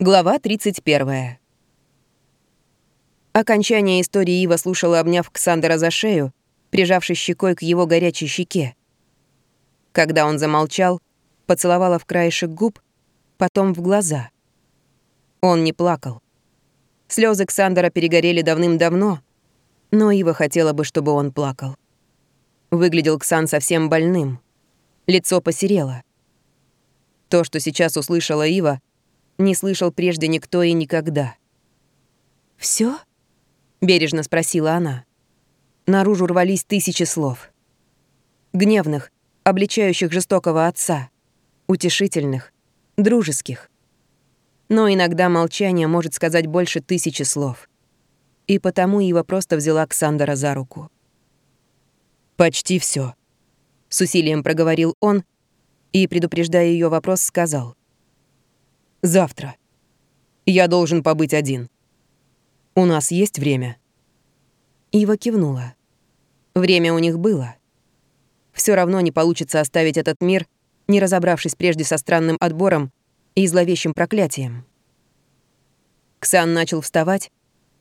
Глава 31. Окончание истории Ива слушала, обняв Ксандера за шею, прижавшись щекой к его горячей щеке. Когда он замолчал, поцеловала в краешек губ, потом в глаза. Он не плакал. Слезы Ксандера перегорели давным-давно, но Ива хотела бы, чтобы он плакал. Выглядел Ксан совсем больным. Лицо посерело. То, что сейчас услышала Ива, не слышал прежде никто и никогда. Все? бережно спросила она. Наружу рвались тысячи слов. Гневных, обличающих жестокого отца, утешительных, дружеских. Но иногда молчание может сказать больше тысячи слов. И потому Ива просто взяла Ксандера за руку. «Почти все, с усилием проговорил он и, предупреждая ее вопрос, сказал. Завтра. Я должен побыть один. У нас есть время?» Ива кивнула. Время у них было. Все равно не получится оставить этот мир, не разобравшись прежде со странным отбором и зловещим проклятием. Ксан начал вставать,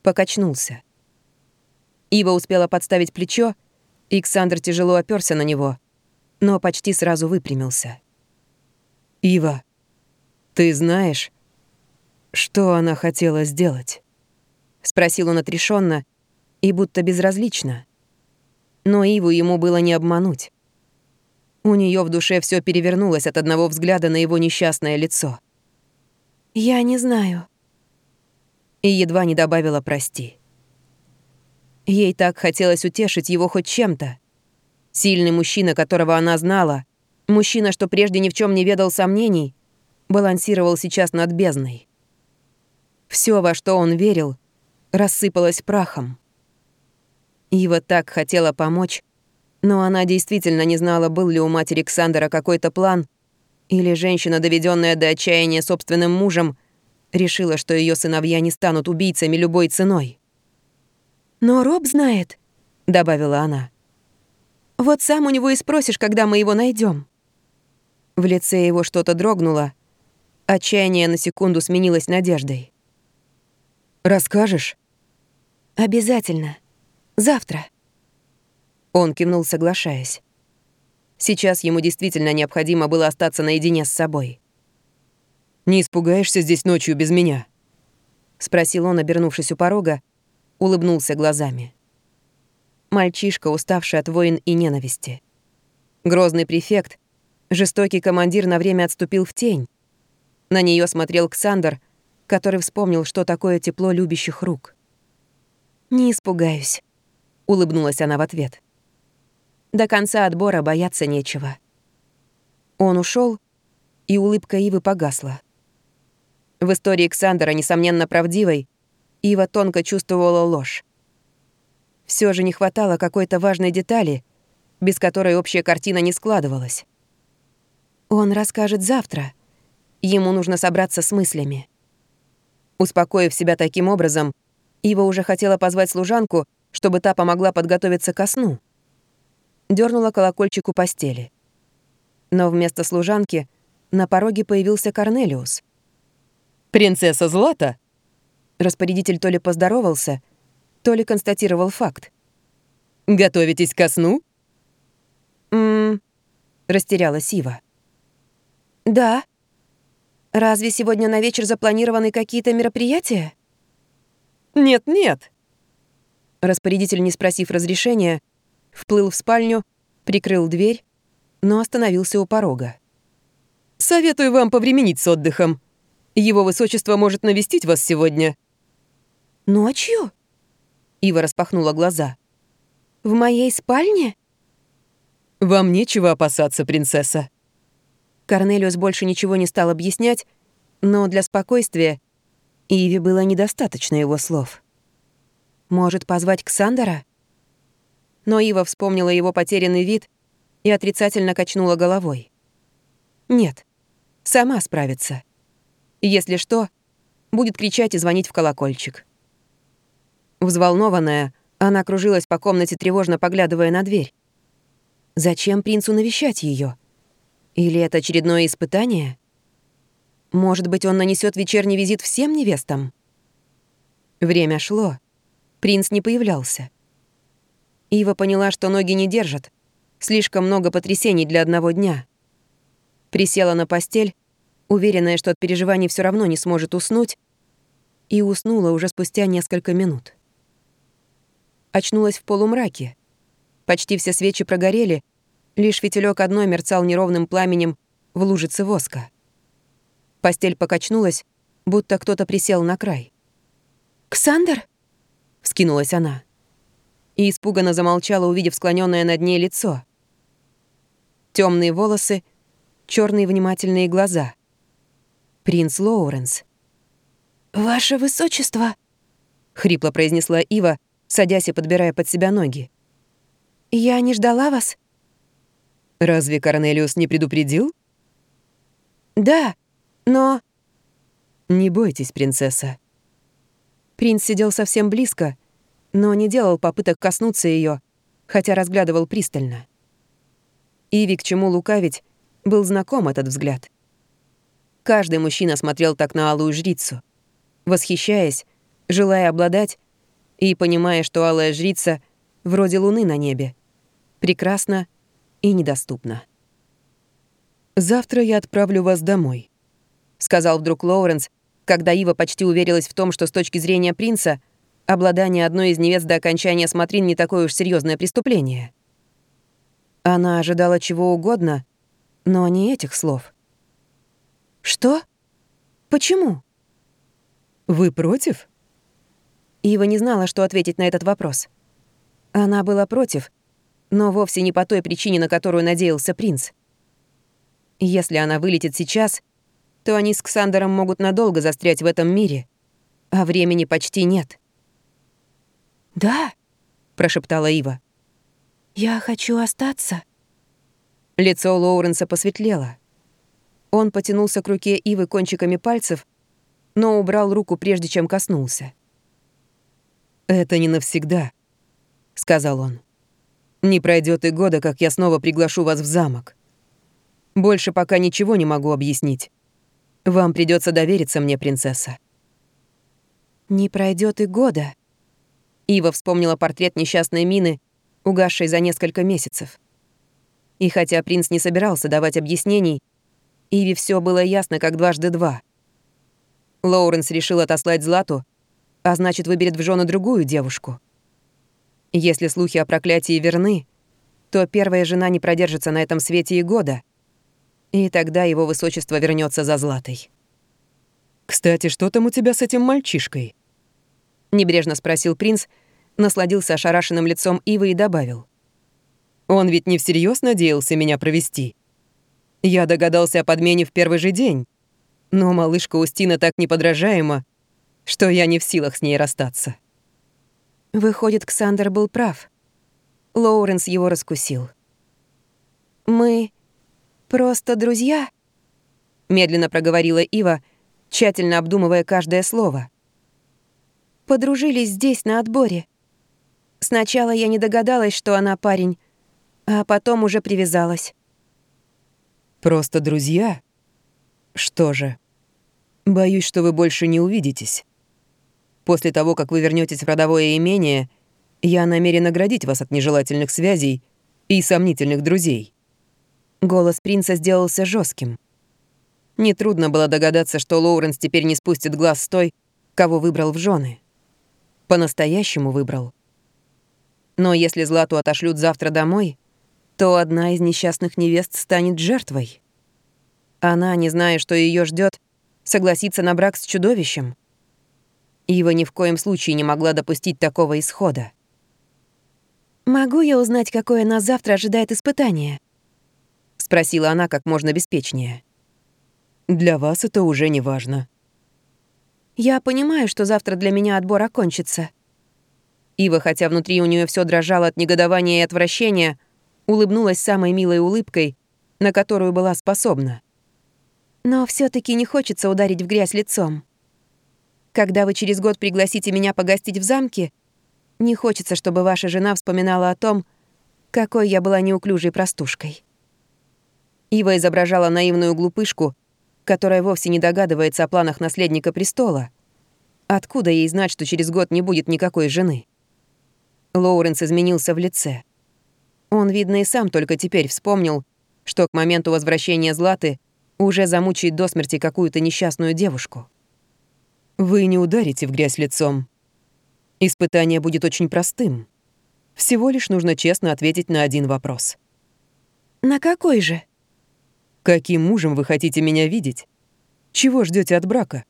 покачнулся. Ива успела подставить плечо, и Ксандр тяжело оперся на него, но почти сразу выпрямился. «Ива, «Ты знаешь, что она хотела сделать?» — спросил он отрешенно и будто безразлично. Но Иву ему было не обмануть. У нее в душе все перевернулось от одного взгляда на его несчастное лицо. «Я не знаю». И едва не добавила «прости». Ей так хотелось утешить его хоть чем-то. Сильный мужчина, которого она знала, мужчина, что прежде ни в чем не ведал сомнений, балансировал сейчас над бездной. Все, во что он верил, рассыпалось прахом. Ива так хотела помочь, но она действительно не знала, был ли у матери Александра какой-то план, или женщина, доведенная до отчаяния собственным мужем, решила, что ее сыновья не станут убийцами любой ценой. «Но Роб знает», — добавила она. «Вот сам у него и спросишь, когда мы его найдем. В лице его что-то дрогнуло, Отчаяние на секунду сменилось надеждой. «Расскажешь?» «Обязательно. Завтра». Он кивнул, соглашаясь. Сейчас ему действительно необходимо было остаться наедине с собой. «Не испугаешься здесь ночью без меня?» — спросил он, обернувшись у порога, улыбнулся глазами. Мальчишка, уставший от войн и ненависти. Грозный префект, жестокий командир на время отступил в тень, на нее смотрел Ксандр, который вспомнил, что такое тепло любящих рук. «Не испугаюсь», — улыбнулась она в ответ. До конца отбора бояться нечего. Он ушел, и улыбка Ивы погасла. В истории Ксандера, несомненно правдивой, Ива тонко чувствовала ложь. Все же не хватало какой-то важной детали, без которой общая картина не складывалась. Он расскажет завтра, Ему нужно собраться с мыслями. Успокоив себя таким образом, Ива уже хотела позвать служанку, чтобы та помогла подготовиться ко сну. Дёрнула колокольчик у постели. Но вместо служанки на пороге появился Корнелиус. «Принцесса Злата?» Распорядитель то ли поздоровался, то ли констатировал факт. «Готовитесь ко сну?» «М-м-м», растерялась Ива. «Да», Разве сегодня на вечер запланированы какие-то мероприятия? Нет-нет. Распорядитель, не спросив разрешения, вплыл в спальню, прикрыл дверь, но остановился у порога. «Советую вам повременить с отдыхом. Его высочество может навестить вас сегодня». «Ночью?» Ива распахнула глаза. «В моей спальне?» «Вам нечего опасаться, принцесса», Корнелиус больше ничего не стал объяснять, но для спокойствия Иви было недостаточно его слов. «Может, позвать Ксандера?» Но Ива вспомнила его потерянный вид и отрицательно качнула головой. «Нет, сама справится. Если что, будет кричать и звонить в колокольчик». Взволнованная, она кружилась по комнате, тревожно поглядывая на дверь. Зачем принцу навещать ее? Или это очередное испытание? Может быть, он нанесет вечерний визит всем невестам? Время шло. Принц не появлялся. Ива поняла, что ноги не держат. Слишком много потрясений для одного дня. Присела на постель, уверенная, что от переживаний все равно не сможет уснуть, и уснула уже спустя несколько минут. Очнулась в полумраке. Почти все свечи прогорели, лишь фитилек одной мерцал неровным пламенем в лужице воска. Постель покачнулась, будто кто-то присел на край. «Ксандр?» — вскинулась она. И испуганно замолчала, увидев склоненное над ней лицо. Темные волосы, черные внимательные глаза. Принц Лоуренс. «Ваше высочество!» — хрипло произнесла Ива, садясь и подбирая под себя ноги. «Я не ждала вас?» «Разве Корнелиус не предупредил?» «Да, но...» «Не бойтесь, принцесса». Принц сидел совсем близко, но не делал попыток коснуться ее, хотя разглядывал пристально. Иви, к чему лукавить, был знаком этот взгляд. Каждый мужчина смотрел так на алую жрицу, восхищаясь, желая обладать и понимая, что алая жрица вроде луны на небе, прекрасна и недоступна. «Завтра я отправлю вас домой», — сказал вдруг Лоуренс, когда Ива почти уверилась в том, что с точки зрения принца обладание одной из невест до окончания смотрин не такое уж серьезное преступление. Она ожидала чего угодно, но не этих слов. «Что? Почему?» «Вы против?» Ива не знала, что ответить на этот вопрос. Она была против, но вовсе не по той причине, на которую надеялся принц. Если она вылетит сейчас, то они с Ксандером могут надолго застрять в этом мире, а времени почти нет. «Да», — прошептала Ива. «Я хочу остаться». Лицо Лоуренса посветлело. Он потянулся к руке Ивы кончиками пальцев, но убрал руку, прежде чем коснулся. «Это не навсегда», — сказал он. «Не пройдет и года, как я снова приглашу вас в замок. Больше пока ничего не могу объяснить. Вам придется довериться мне, принцесса». «Не пройдет и года». Ива вспомнила портрет несчастной Мины, угасшей за несколько месяцев. И хотя принц не собирался давать объяснений, Иве все было ясно, как дважды два. Лоуренс решил отослать Злату, а значит, выберет в жены другую девушку. Если слухи о проклятии верны, то первая жена не продержится на этом свете и года, и тогда его высочество вернется за Златой. «Кстати, что там у тебя с этим мальчишкой?» Небрежно спросил принц, насладился ошарашенным лицом Ивы и добавил. «Он ведь не всерьез надеялся меня провести. Я догадался о подмене в первый же день, но малышка Устина так неподражаема, что я не в силах с ней расстаться». Выходит, Ксандер был прав. Лоуренс его раскусил. «Мы «Просто друзья?» — медленно проговорила Ива, тщательно обдумывая каждое слово. «Подружились здесь, на отборе. Сначала я не догадалась, что она парень, а потом уже привязалась». «Просто друзья? Что же, боюсь, что вы больше не увидитесь. После того, как вы вернетесь в родовое имение, я намерен оградить вас от нежелательных связей и сомнительных друзей». Голос принца сделался жестким. Нетрудно было догадаться, что Лоуренс теперь не спустит глаз с той, кого выбрал в жены. По-настоящему выбрал. Но если Злату отошлют завтра домой, то одна из несчастных невест станет жертвой. Она, не зная, что ее ждет, согласится на брак с чудовищем. Ива ни в коем случае не могла допустить такого исхода. «Могу я узнать, какое нас завтра ожидает испытание?» спросила она как можно беспечнее. Для вас это уже не важно. Я понимаю, что завтра для меня отбор окончится. Ива, хотя внутри у нее все дрожало от негодования и отвращения, улыбнулась самой милой улыбкой, на которую была способна. Но все таки не хочется ударить в грязь лицом. Когда вы через год пригласите меня погостить в замке, не хочется, чтобы ваша жена вспоминала о том, какой я была неуклюжей простушкой. Ива изображала наивную глупышку, которая вовсе не догадывается о планах наследника престола. Откуда ей знать, что через год не будет никакой жены? Лоуренс изменился в лице. Он, видно, и сам только теперь вспомнил, что к моменту возвращения Златы уже замучает до смерти какую-то несчастную девушку. «Вы не ударите в грязь лицом. Испытание будет очень простым. Всего лишь нужно честно ответить на один вопрос». «На какой же?» «Каким мужем вы хотите меня видеть? Чего ждете от брака?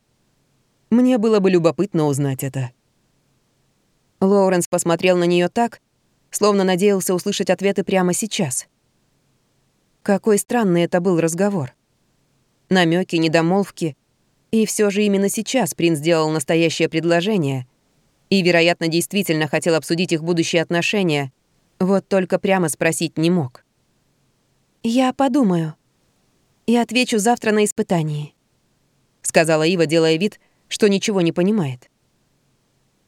Мне было бы любопытно узнать это». Лоуренс посмотрел на нее так, словно надеялся услышать ответы прямо сейчас. Какой странный это был разговор. Намеки, недомолвки. И все же именно сейчас принц сделал настоящее предложение и, вероятно, действительно хотел обсудить их будущие отношения, вот только прямо спросить не мог. «Я подумаю и отвечу завтра на испытании», — сказала Ива, делая вид, что ничего не понимает.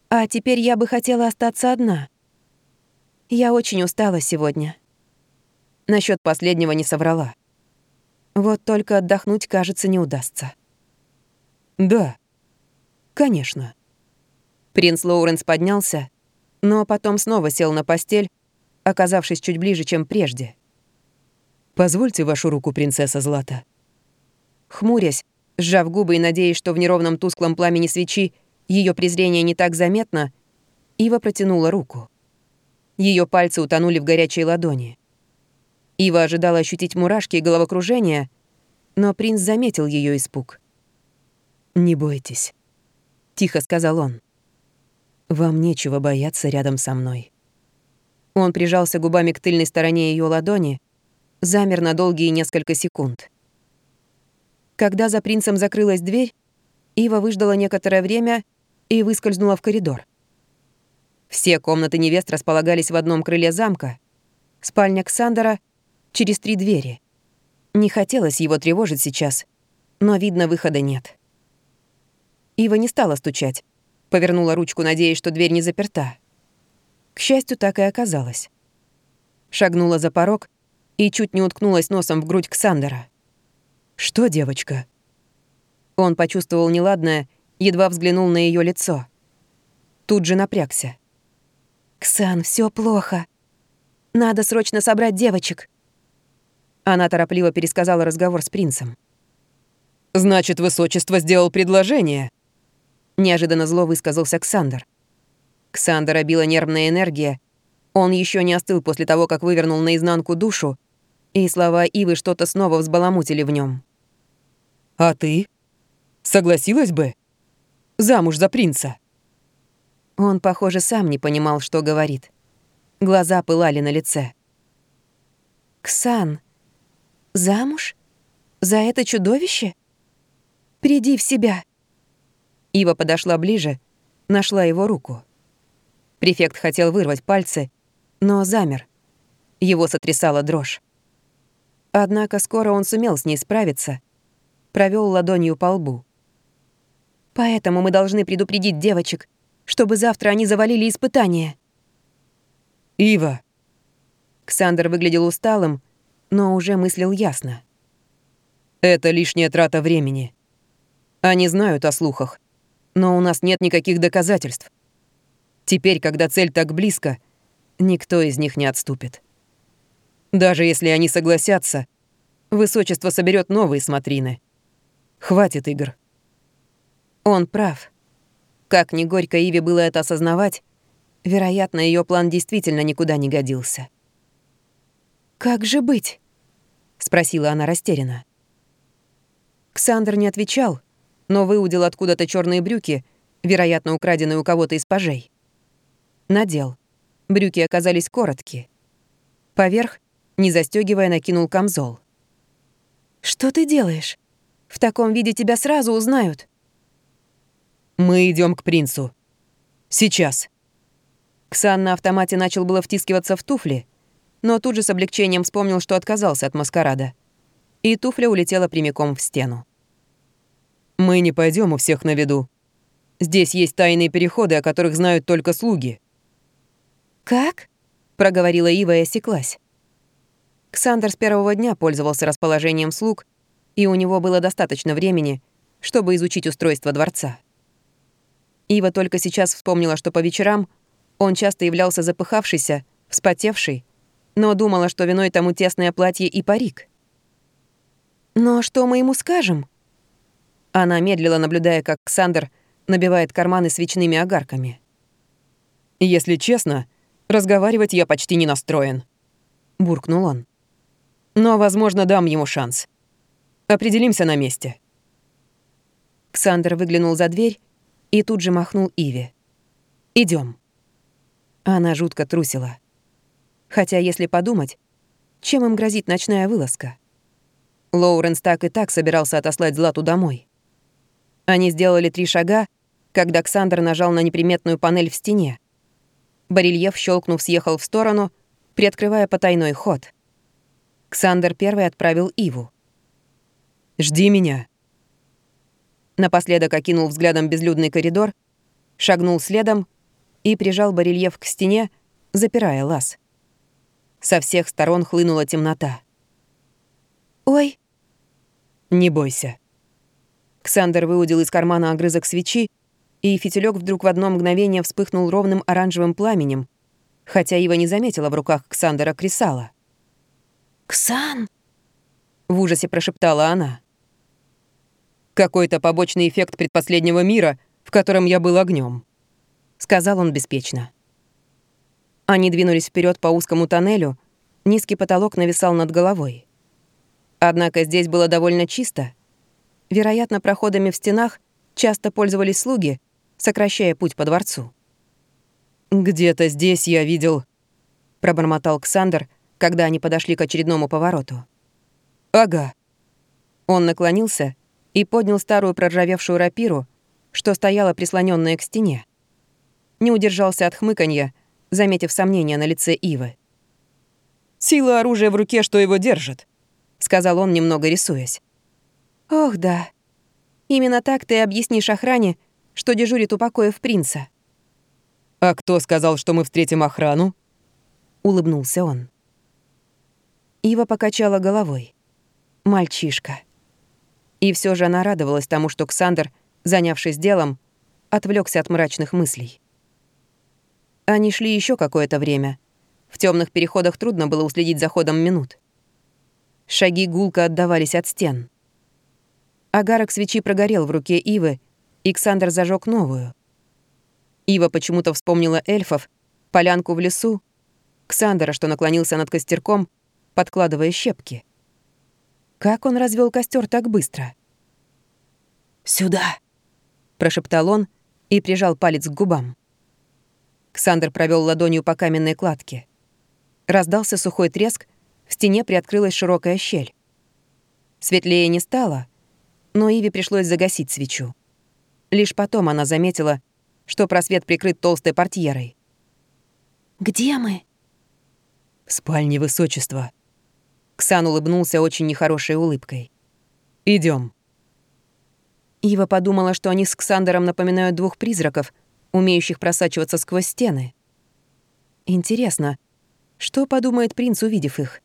«А теперь я бы хотела остаться одна. Я очень устала сегодня». Насчет последнего не соврала. Вот только отдохнуть, кажется, не удастся. «Да, конечно». Принц Лоуренс поднялся, но потом снова сел на постель, оказавшись чуть ближе, чем прежде. «Позвольте вашу руку, принцесса Злата». Хмурясь, сжав губы и надеясь, что в неровном тусклом пламени свечи ее презрение не так заметно, Ива протянула руку. Ее пальцы утонули в горячей ладони. Ива ожидала ощутить мурашки и головокружение, но принц заметил ее испуг. «Не бойтесь», — тихо сказал он. «Вам нечего бояться рядом со мной». Он прижался губами к тыльной стороне ее ладони, замер на долгие несколько секунд. Когда за принцем закрылась дверь, Ива выждала некоторое время и выскользнула в коридор. Все комнаты невест располагались в одном крыле замка. Спальня Ксандера через три двери. Не хотелось его тревожить сейчас, но, видно, выхода нет. Ива не стала стучать. Повернула ручку, надеясь, что дверь не заперта. К счастью, так и оказалось. Шагнула за порог и чуть не уткнулась носом в грудь Ксандера. «Что, девочка?» Он почувствовал неладное, едва взглянул на ее лицо. Тут же напрягся. «Ксан, все плохо. Надо срочно собрать девочек». Она торопливо пересказала разговор с принцем. «Значит, высочество сделал предложение?» Неожиданно зло высказался Ксандр. Ксандра била нервная энергия. Он еще не остыл после того, как вывернул наизнанку душу, и слова Ивы что-то снова взбаламутили в нем. «А ты? Согласилась бы? Замуж за принца?» Он, похоже, сам не понимал, что говорит. Глаза пылали на лице. «Ксан, Замуж? За это чудовище? Приди в себя. Ива подошла ближе, нашла его руку. Префект хотел вырвать пальцы, но замер. Его сотрясала дрожь. Однако скоро он сумел с ней справиться, провел ладонью по лбу. Поэтому мы должны предупредить девочек, чтобы завтра они завалили испытания. «Ива!» Ксандр выглядел усталым, но уже мыслил ясно. «Это лишняя трата времени. Они знают о слухах, но у нас нет никаких доказательств. Теперь, когда цель так близко, никто из них не отступит. Даже если они согласятся, высочество соберет новые смотрины. Хватит игр». Он прав. Как ни горько Иве было это осознавать, вероятно, ее план действительно никуда не годился. «Как же быть?» — спросила она растерянно. Ксандр не отвечал, но выудил откуда-то черные брюки, вероятно, украденные у кого-то из пажей. Надел. Брюки оказались короткие. Поверх, не застегивая, накинул камзол. «Что ты делаешь? В таком виде тебя сразу узнают». «Мы идем к принцу. Сейчас». Ксан на автомате начал было втискиваться в туфли, но тут же с облегчением вспомнил, что отказался от маскарада. И туфля улетела прямиком в стену. «Мы не пойдем у всех на виду. Здесь есть тайные переходы, о которых знают только слуги». «Как?» — проговорила Ива и осеклась. Ксандр с первого дня пользовался расположением слуг и у него было достаточно времени, чтобы изучить устройство дворца. Ива только сейчас вспомнила, что по вечерам он часто являлся запыхавшийся, вспотевший, но думала, что виной тому тесное платье и парик. «Но что мы ему скажем?» Она медлила, наблюдая, как Ксандр набивает карманы свечными огарками. «Если честно, разговаривать я почти не настроен», — буркнул он. «Но, возможно, дам ему шанс. Определимся на месте». Ксандр выглянул за дверь и тут же махнул Иве. Идем. Она жутко трусила. Хотя, если подумать, чем им грозит ночная вылазка? Лоуренс так и так собирался отослать Злату домой. Они сделали три шага, когда Ксандр нажал на неприметную панель в стене. Барельеф, щелкнув, съехал в сторону, приоткрывая потайной ход. Ксандр первый отправил Иву. «Жди меня». Напоследок окинул взглядом безлюдный коридор, шагнул следом и прижал барельеф к стене, запирая лаз. Со всех сторон хлынула темнота. «Ой!» «Не бойся». Ксандер выудил из кармана огрызок свечи, и фитилек вдруг в одно мгновение вспыхнул ровным оранжевым пламенем, хотя Ива не заметила в руках Ксандера кресала. «Ксан!» — в ужасе прошептала она. «Какой-то побочный эффект предпоследнего мира, в котором я был огнем, сказал он беспечно. Они двинулись вперед по узкому тоннелю, низкий потолок нависал над головой. Однако здесь было довольно чисто — Вероятно, проходами в стенах часто пользовались слуги, сокращая путь по дворцу. «Где-то здесь я видел...» — пробормотал Ксандр, когда они подошли к очередному повороту. «Ага». Он наклонился и поднял старую проржавевшую рапиру, что стояла прислоненная к стене. Не удержался от хмыканья, заметив сомнения на лице Ивы. «Сила оружия в руке, что его держит», — сказал он, немного рисуясь. «Ох, да. Именно так ты объяснишь охране, что дежурит у покоев принца». «А кто сказал, что мы встретим охрану?» — улыбнулся он. Ива покачала головой. Мальчишка. И все же она радовалась тому, что Ксандр, занявшись делом, отвлекся от мрачных мыслей. Они шли еще какое-то время. В темных переходах трудно было уследить за ходом минут. Шаги гулко отдавались от стен. Агарок свечи прогорел в руке Ивы, и Ксандр зажег новую. Ива почему-то вспомнила эльфов, полянку в лесу, Ксандера, что наклонился над костерком, подкладывая щепки. Как он развел костер так быстро? «Сюда!» — прошептал он и прижал палец к губам. Ксандр провел ладонью по каменной кладке. Раздался сухой треск, в стене приоткрылась широкая щель. Светлее не стало, но Иве пришлось загасить свечу. Лишь потом она заметила, что просвет прикрыт толстой портьерой. «Где мы?» «В спальне высочества». Ксан улыбнулся очень нехорошей улыбкой. Идем. Ива подумала, что они с Ксандером напоминают двух призраков, умеющих просачиваться сквозь стены. Интересно, что подумает принц, увидев их?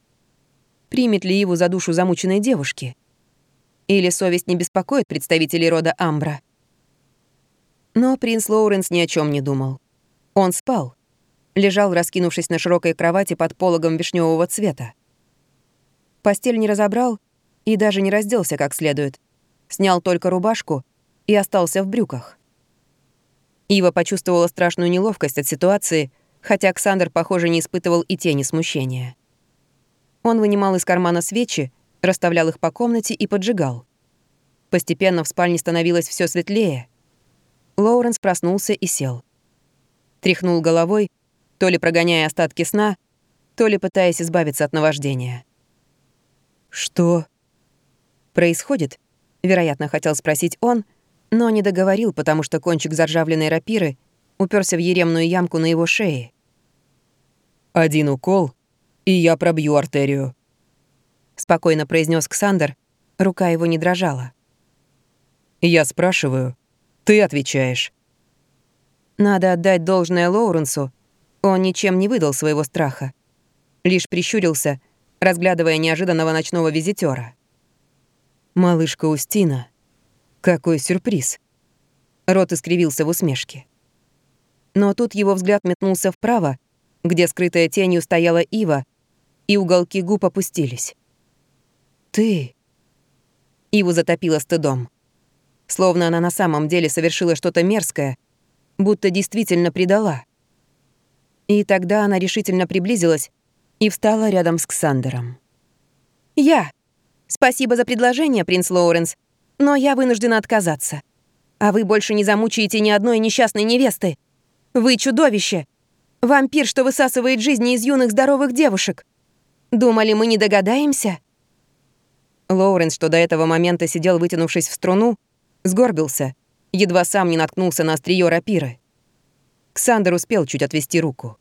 Примет ли Иву за душу замученной девушки? Или совесть не беспокоит представителей рода Амбра? Но принц Лоуренс ни о чем не думал. Он спал. Лежал, раскинувшись на широкой кровати под пологом вишневого цвета. Постель не разобрал и даже не разделся как следует. Снял только рубашку и остался в брюках. Ива почувствовала страшную неловкость от ситуации, хотя Александр, похоже, не испытывал и тени смущения. Он вынимал из кармана свечи, расставлял их по комнате и поджигал. Постепенно в спальне становилось все светлее. Лоуренс проснулся и сел. Тряхнул головой, то ли прогоняя остатки сна, то ли пытаясь избавиться от наваждения. «Что?» «Происходит?» — вероятно, хотел спросить он, но не договорил, потому что кончик заржавленной рапиры уперся в еремную ямку на его шее. «Один укол, и я пробью артерию», — спокойно произнес Ксандр. Рука его не дрожала. «Я спрашиваю, ты отвечаешь». Надо отдать должное Лоуренсу. Он ничем не выдал своего страха. Лишь прищурился, разглядывая неожиданного ночного визитера. «Малышка Устина, какой сюрприз!» Рот искривился в усмешке. Но тут его взгляд метнулся вправо, где скрытая тенью стояла Ива, и уголки губ опустились. «Ты...» Иву затопило стыдом. Словно она на самом деле совершила что-то мерзкое, будто действительно предала. И тогда она решительно приблизилась и встала рядом с Ксандером. «Я. Спасибо за предложение, принц Лоуренс, но я вынуждена отказаться. А вы больше не замучаете ни одной несчастной невесты. Вы чудовище. Вампир, что высасывает жизни из юных здоровых девушек. Думали, мы не догадаемся?» Лоуренс, что до этого момента сидел, вытянувшись в струну, сгорбился, едва сам не наткнулся на острие рапиры. Ксандер успел чуть отвести руку.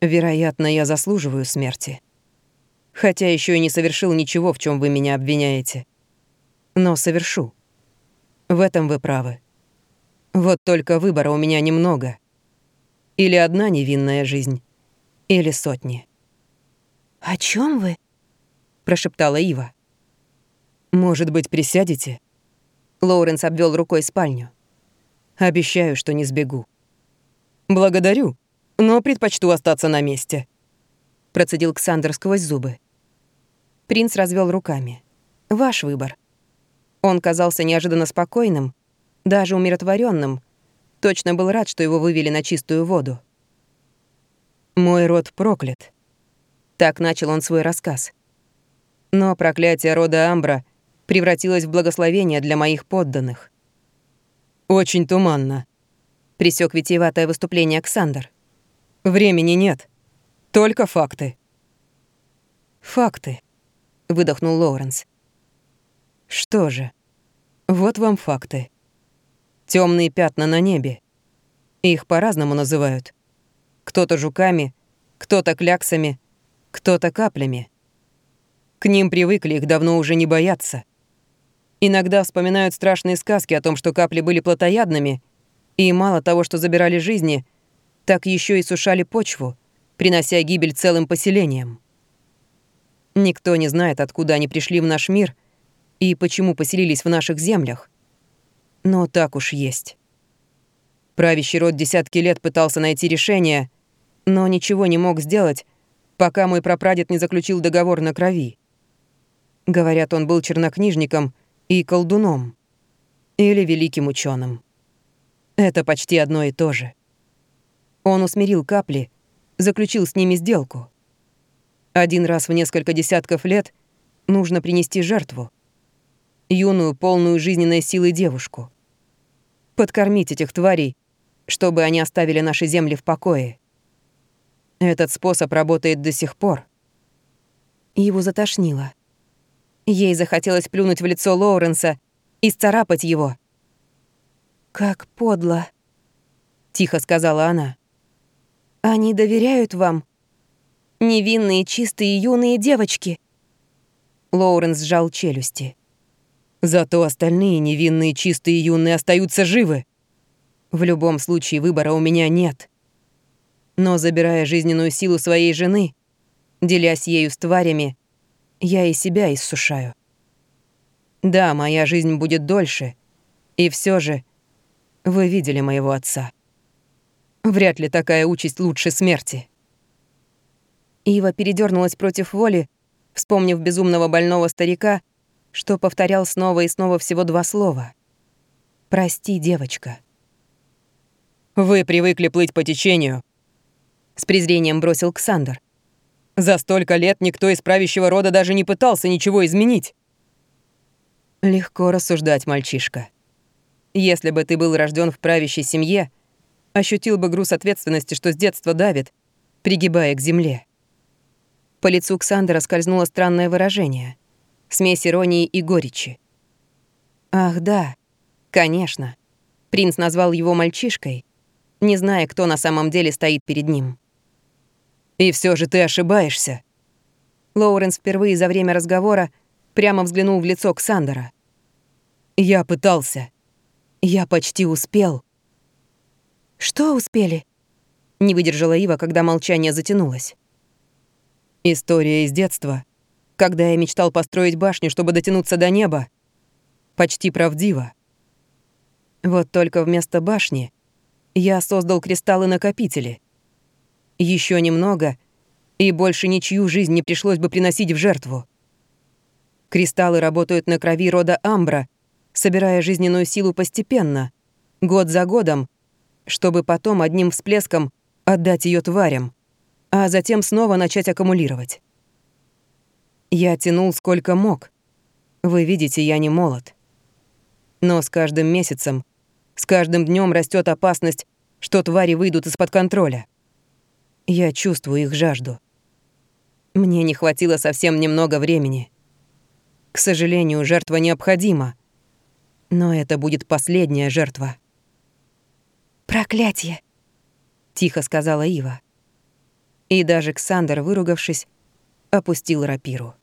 «Вероятно, я заслуживаю смерти. Хотя еще и не совершил ничего, в чем вы меня обвиняете. Но совершу. В этом вы правы. Вот только выбора у меня немного. Или одна невинная жизнь, или сотни». «О чем вы?» — прошептала Ива. «Может быть, присядете?» Лоуренс обвел рукой спальню. «Обещаю, что не сбегу». «Благодарю, но предпочту остаться на месте», — процедил Ксандр сквозь зубы. Принц развел руками. «Ваш выбор». Он казался неожиданно спокойным, даже умиротворенным. Точно был рад, что его вывели на чистую воду. «Мой род проклят», — так начал он свой рассказ. «Но проклятие рода Амбра превратилось в благословение для моих подданных». «Очень туманно», — присек витиеватое выступление Александр. «Времени нет. Только факты». «Факты», — выдохнул Лоуренс. «Что же, вот вам факты. Темные пятна на небе. Их по-разному называют. Кто-то жуками, кто-то кляксами, кто-то каплями. К ним привыкли, их давно уже не боятся. Иногда вспоминают страшные сказки о том, что капли были плотоядными — и мало того, что забирали жизни, так еще и сушали почву, принося гибель целым поселениям. Никто не знает, откуда они пришли в наш мир и почему поселились в наших землях. Но так уж есть. Правящий род десятки лет пытался найти решение, но ничего не мог сделать, пока мой прапрадед не заключил договор на крови. Говорят, он был чернокнижником и колдуном. Или великим ученым. Это почти одно и то же. Он усмирил капли, заключил с ними сделку. Один раз в несколько десятков лет нужно принести жертву. Юную, полную жизненной силы девушку. Подкормить этих тварей, чтобы они оставили наши земли в покое. Этот способ работает до сих пор. Его затошнило. Ей захотелось плюнуть в лицо Лоуренса и сцарапать его — «Как подло», — тихо сказала она. «Они доверяют вам. Невинные, чистые, юные девочки». Лоуренс сжал челюсти. «Зато остальные невинные, чистые, юные остаются живы. В любом случае выбора у меня нет. Но забирая жизненную силу своей жены, делясь ею с тварями, я и себя иссушаю. Да, моя жизнь будет дольше, и все же вы видели моего отца. Вряд ли такая участь лучше смерти. Ива передернулась против воли, вспомнив безумного больного старика, что повторял снова и снова всего два слова. «Прости, девочка». «Вы привыкли плыть по течению», — с презрением бросил Ксандр. «За столько лет никто из правящего рода даже не пытался ничего изменить». Легко рассуждать, мальчишка. Если бы ты был рожден в правящей семье, ощутил бы груз ответственности, что с детства давит, пригибая к земле. По лицу Ксандера скользнуло странное выражение. Смесь иронии и горечи. Ах да, конечно. Принц назвал его мальчишкой, не зная, кто на самом деле стоит перед ним. «И все же ты ошибаешься». Лоуренс впервые за время разговора прямо взглянул в лицо Ксандера. «Я пытался. Я почти успел. Что успели? Не выдержала Ива, когда молчание затянулось. История из детства. когда я мечтал построить башню, чтобы дотянуться до неба, почти правдиво. Вот только вместо башни я создал кристаллы-накопители. Еще немного, и больше ничью жизнь не пришлось бы приносить в жертву. Кристаллы работают на крови рода Амбра, собирая жизненную силу постепенно, год за годом, чтобы потом одним всплеском отдать ее тварям, а затем снова начать аккумулировать. Я тянул сколько мог. Вы видите, я не молод. Но с каждым месяцем, с каждым днем растет опасность, что твари выйдут из-под контроля. Я чувствую их жажду. Мне не хватило совсем немного времени. К сожалению, жертва необходима. Но это будет последняя жертва. «Проклятие!» — тихо сказала Ива. И даже Ксандер, выругавшись, опустил рапиру.